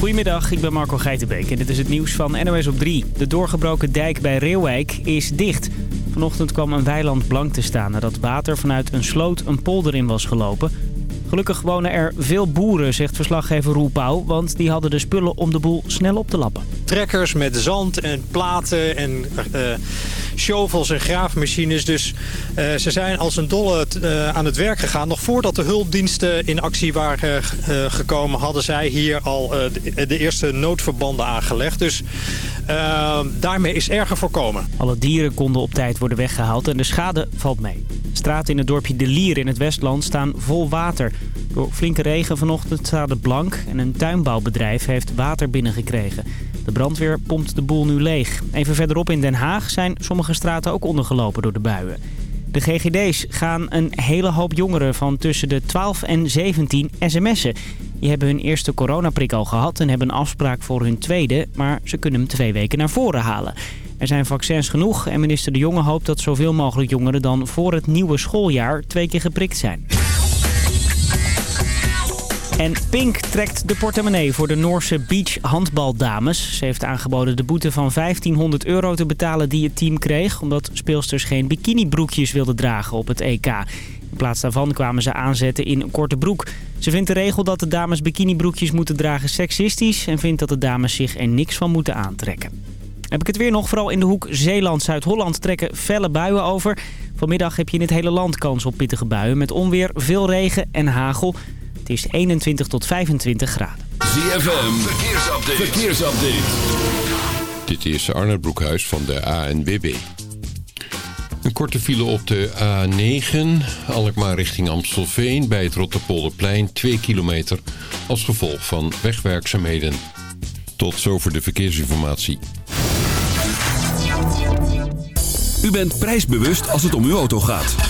Goedemiddag, ik ben Marco Geitenbeek en dit is het nieuws van NOS op 3. De doorgebroken dijk bij Reeuwijk is dicht. Vanochtend kwam een weiland blank te staan nadat water vanuit een sloot een polder in was gelopen. Gelukkig wonen er veel boeren, zegt verslaggever Roel Pauw, want die hadden de spullen om de boel snel op te lappen. Trekkers met zand en platen en uh, shovels en graafmachines. Dus uh, ze zijn als een dolle uh, aan het werk gegaan. Nog voordat de hulpdiensten in actie waren gekomen... hadden zij hier al de, de, eerste noodverbanden aangelegd. Dus daarmee is erger voorkomen. Alle dieren konden op tijd worden weggehaald en de schade valt mee. Straten in het dorpje De Lier in het Westland staan vol water. Door flinke regen vanochtend staat het blank en een tuinbouwbedrijf heeft water binnengekregen. De brandweer pompt de boel nu leeg. Even verderop in Den Haag zijn sommige straten ook ondergelopen door de buien. De GGD's gaan een hele hoop jongeren van tussen de 12 en 17 sms'en. Die hebben hun eerste coronaprik al gehad en hebben een afspraak voor hun tweede, maar ze kunnen hem twee weken naar voren halen. Er zijn vaccins genoeg en minister De Jonge hoopt dat zoveel mogelijk jongeren dan voor het nieuwe schooljaar twee keer geprikt zijn. En Pink trekt de portemonnee voor de Noorse beach handbaldames. Ze heeft aangeboden de boete van 1500 euro te betalen die het team kreeg... omdat speelsters geen bikinibroekjes wilden dragen op het EK. In plaats daarvan kwamen ze aanzetten in een korte broek. Ze vindt de regel dat de dames bikinibroekjes moeten dragen seksistisch... en vindt dat de dames zich er niks van moeten aantrekken. Heb ik het weer nog, vooral in de hoek Zeeland-Zuid-Holland trekken felle buien over. Vanmiddag heb je in het hele land kans op pittige buien met onweer, veel regen en hagel. Het is 21 tot 25 graden. ZFM, verkeersupdate. verkeersupdate. Dit is Arne Broekhuis van de ANWB. Een korte file op de A9, Alkmaar richting Amstelveen... bij het Rotterpolderplein, 2 kilometer... als gevolg van wegwerkzaamheden. Tot zover de verkeersinformatie. U bent prijsbewust als het om uw auto gaat.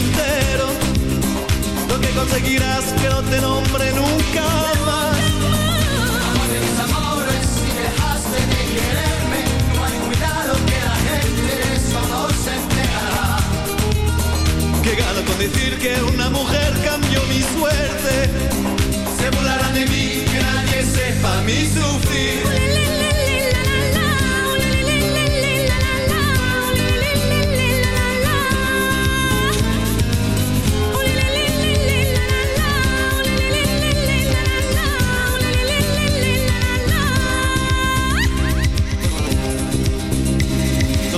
conseguirás que no te nombre nunca más. Amor de mis amores, si dejaste de quererme, no hay cuidado que la gente eso no se enterará. Que gano con decir que una mujer cambió mi suerte. Se burlarán de mí, que nadie sepa mi sufrir.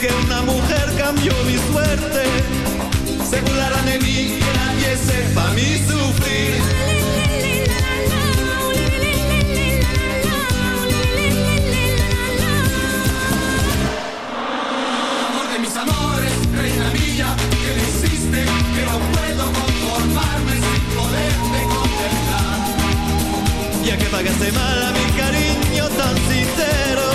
Que una mujer cambió mi suerte. Se burlara de mí que la. Pa' mí sufrir. Amor de mis amores, reina mía. Que me hiciste. Que no puedo conformarme sin poderme contestar. Ya que pagaste mal a mi cariño tan sincero.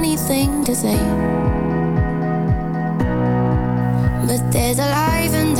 funny thing to say. But there's a life in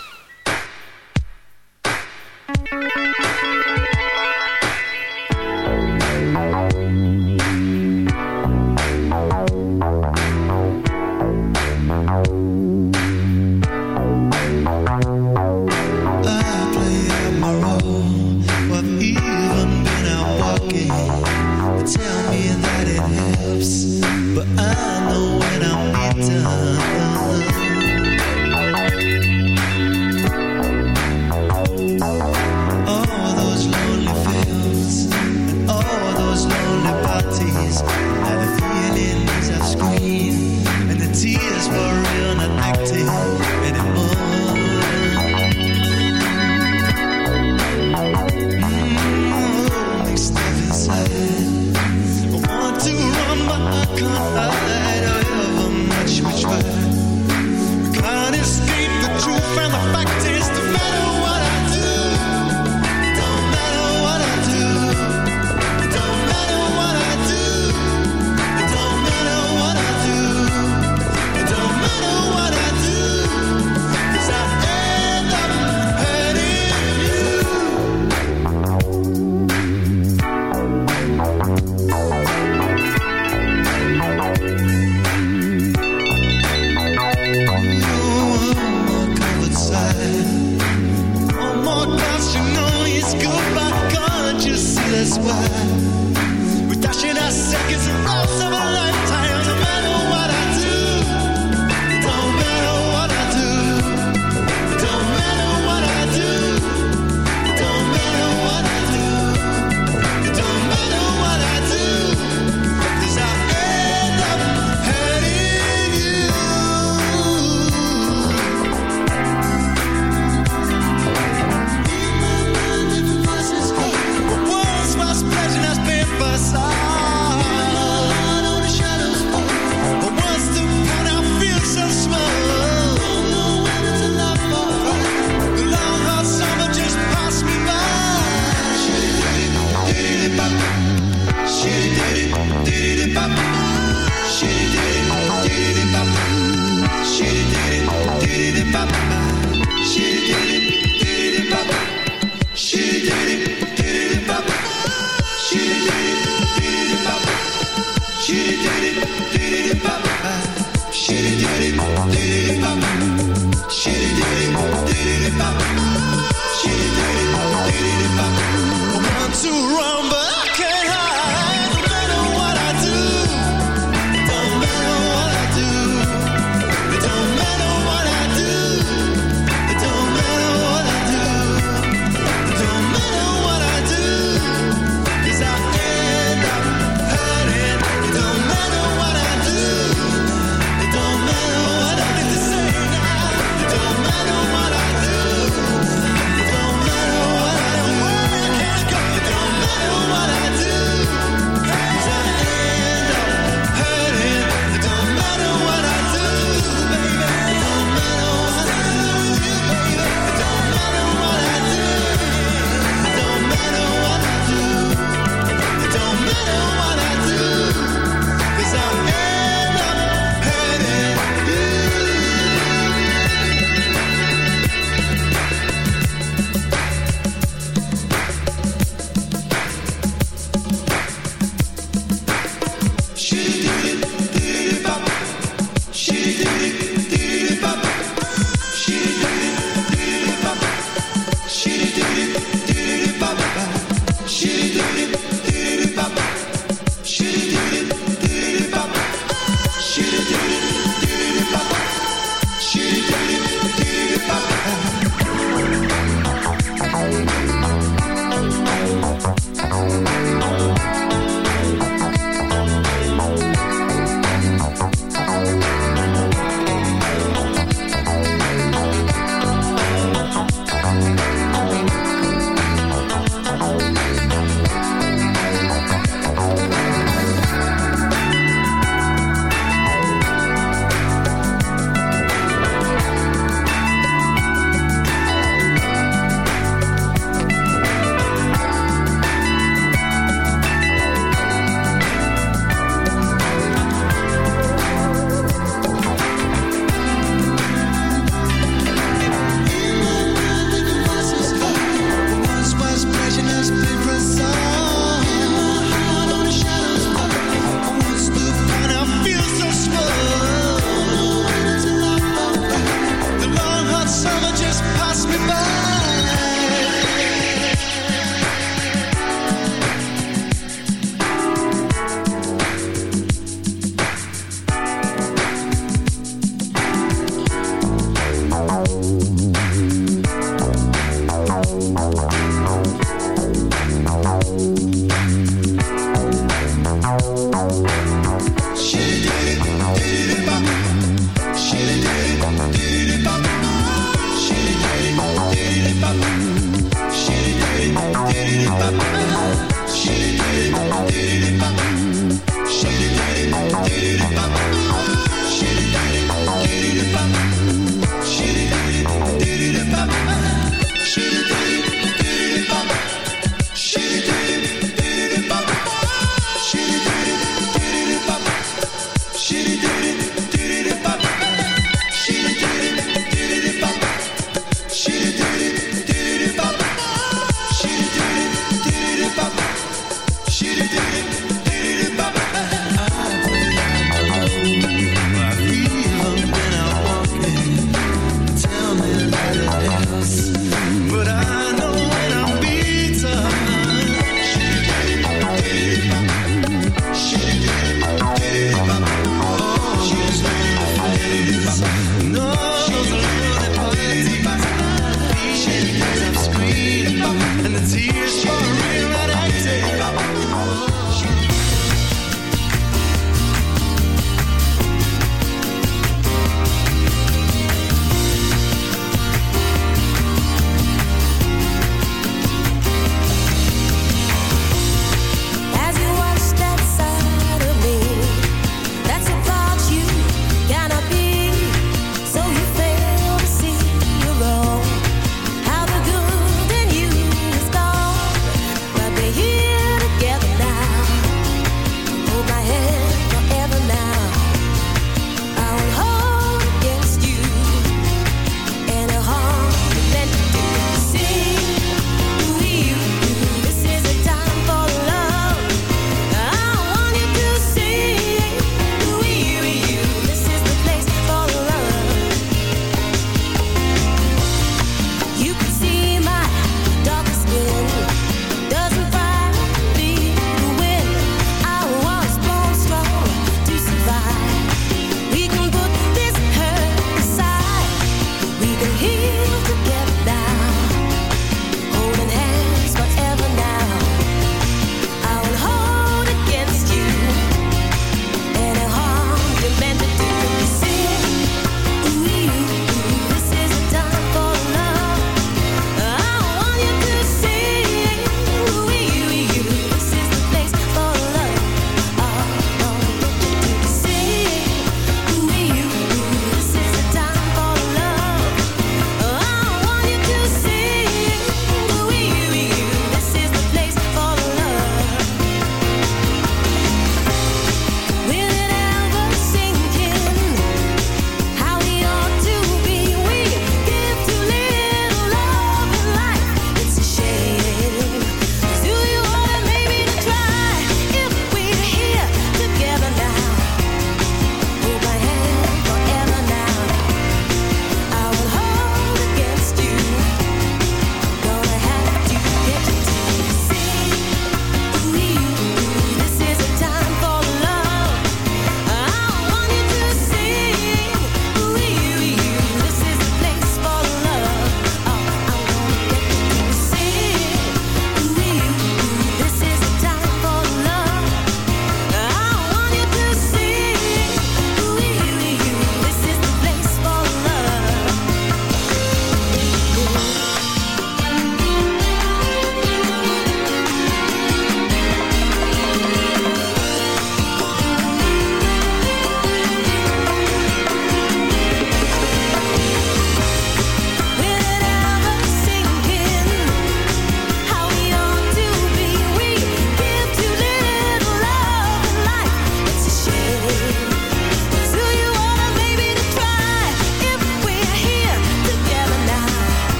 you.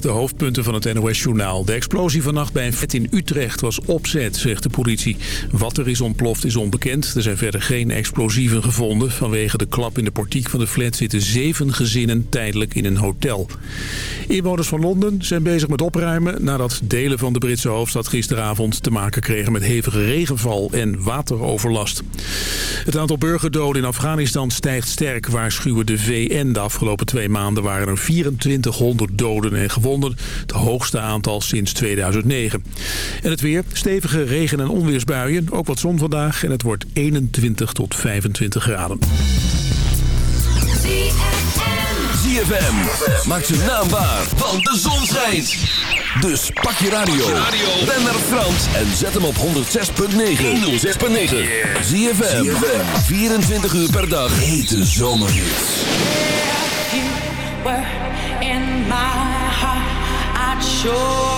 De hoofdpunten van het NOS-journaal. De explosie vannacht bij een vet in Utrecht was opzet, zegt de politie. Wat er is ontploft is onbekend. Er zijn verder geen explosieven gevonden. Vanwege de klap in de portiek van de flat zitten zeven gezinnen tijdelijk in een hotel. Inwoners van Londen zijn bezig met opruimen... nadat delen van de Britse hoofdstad gisteravond te maken kregen met hevige regenval en wateroverlast. Het aantal burgerdoden in Afghanistan stijgt sterk, waarschuwen de VN. De afgelopen twee maanden waren er 2400 doden en. Het hoogste aantal sinds 2009. En het weer, stevige regen- en onweersbuien. Ook wat zon vandaag en het wordt 21 tot 25 graden. ZFM maakt zijn naam waar, want de zon schijnt. Dus pak je radio, ben naar Frans en zet hem op 106.9. 106.9. ZFM, 24 uur per dag. Hete zomerhits. 就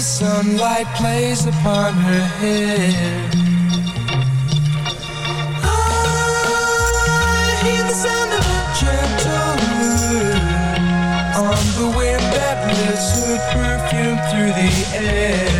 the sunlight plays upon her hair. I hear the sound of a gentle wind on the wind that lifts her perfume through the air.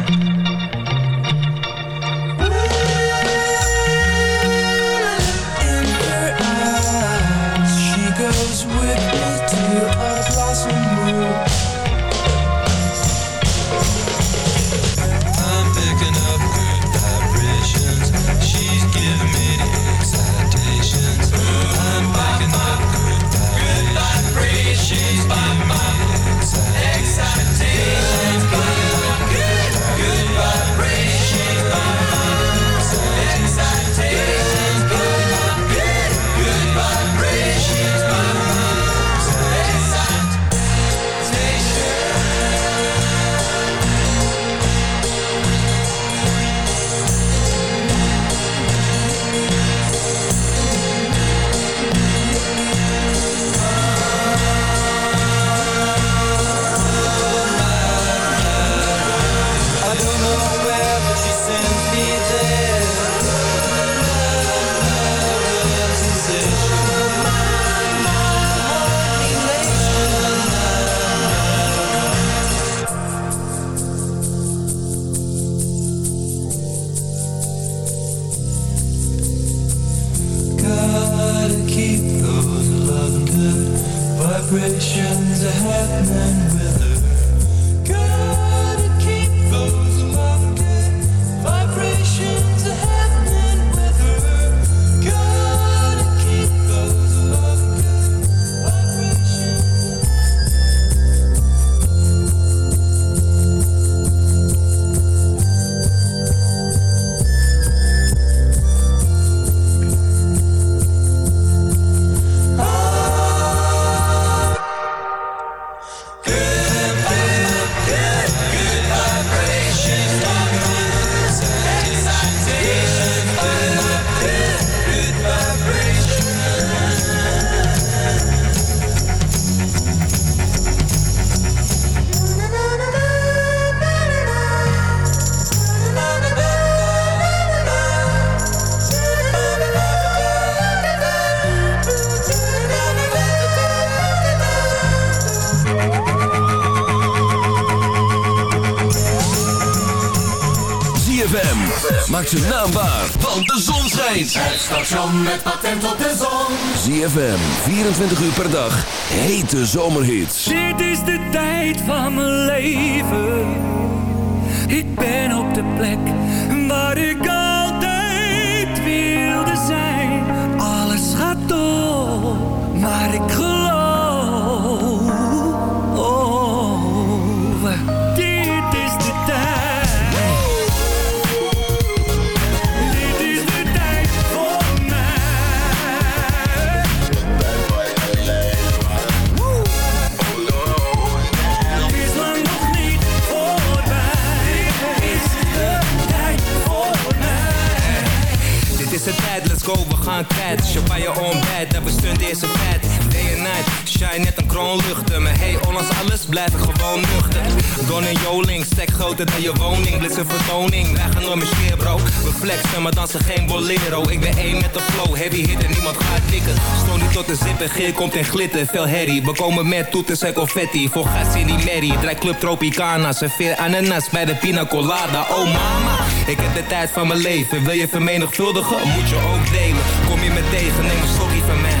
24 uur per dag. Hete zomerhits. Dit is de tijd van mijn leven. Ik ben op de plek waar ik altijd wilde zijn. Alles gaat door, maar ik shine net een kroon luchten. Maar hey, ondanks alles blijf ik gewoon nuchter. Don en Joling, stek groter dan je woning. Blitz een vertoning, wij gaan door mijn scheer bro We flexen, maar dansen geen bolero. Ik ben één met de flow, heavy hit en niemand gaat tikken. Stoon tot de zip en geer komt en glitter. Veel herrie, we komen met toeters en confetti. Voor gas in die merrie, draai club Tropicana. Serveer ananas bij de pina colada. Oh mama, ik heb de tijd van mijn leven. Wil je vermenigvuldigen, moet je ook delen. Kom je me tegen, neem een sorry van mij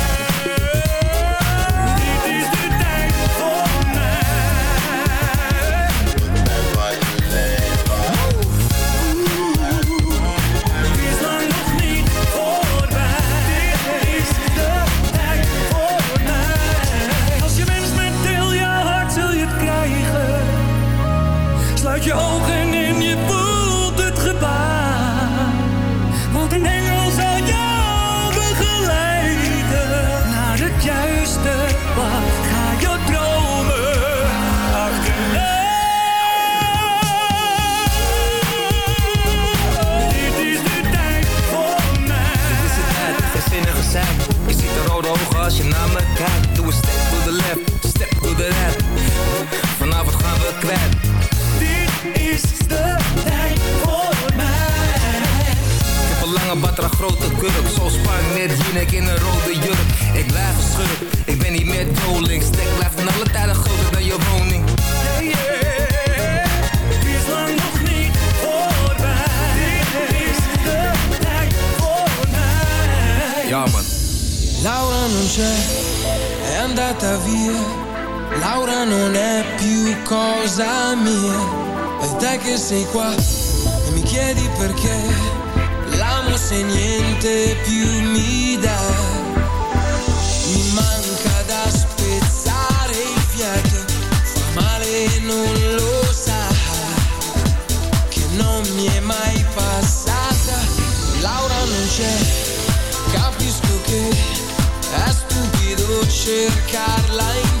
Grote kurk. Zo spark net Jinek in een rode jurk. Ik blijf een schurk, ik ben niet meer trolling. Stek blijft van alle tijden groter dan je woning. Yeah, yeah. Het is lang nog niet voorbij. Dit is de tijd voor mij. Ja man. Laura non c'è, è andata via. Laura non è più cosa mia. E te che sei qua e mi chiedi perché. Se niente più mi dà. Mi manca da spezzare il fiato. Fa male non lo sa. Che non mi è mai passata. Laura non c'è, capisco che è stupido cercarla in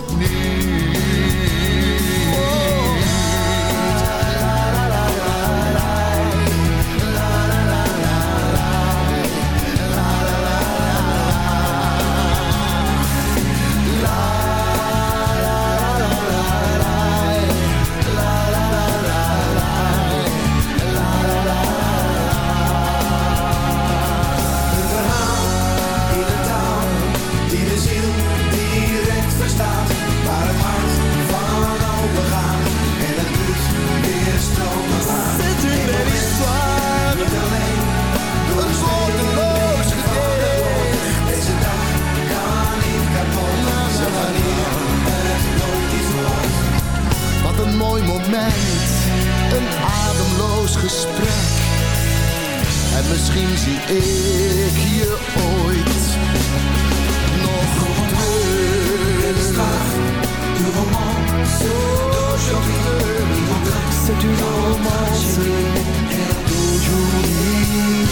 gesprek. En misschien zie ik je ooit nog terug. Du romance d'aujourd'hui, C'est une romance Je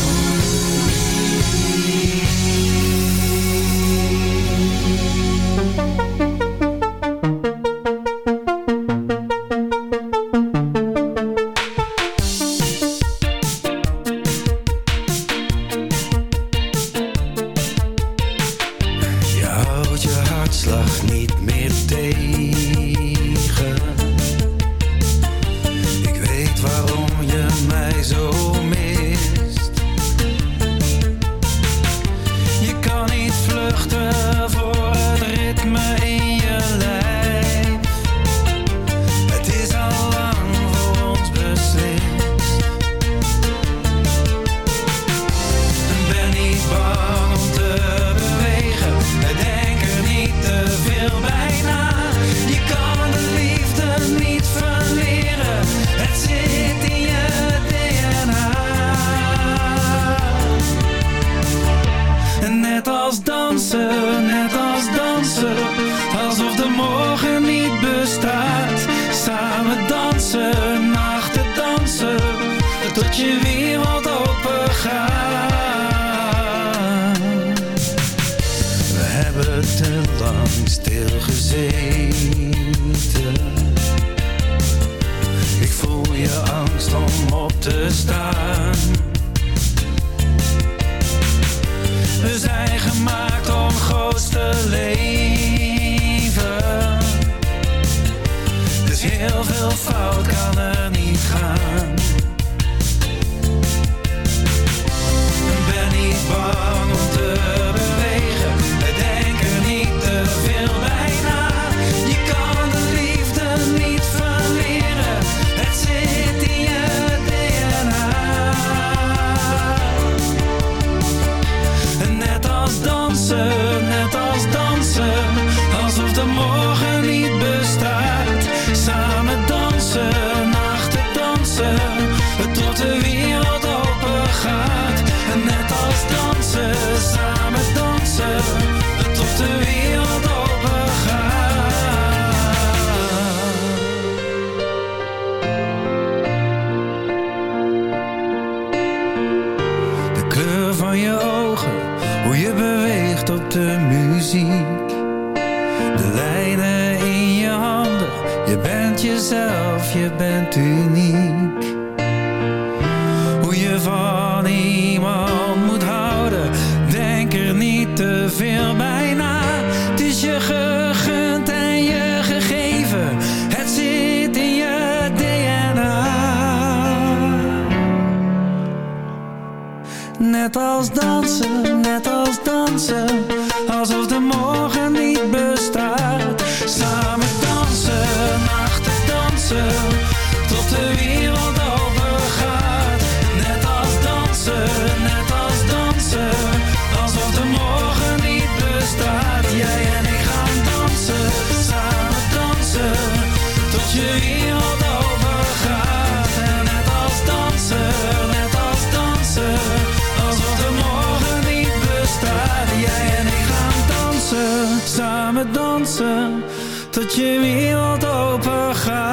tot je wereld open gaat.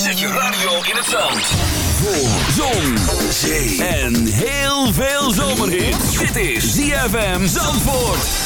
Zet je radio in het zand. Voor zon, zee en heel veel zomerhit. Dit is ZFM Zandvoort.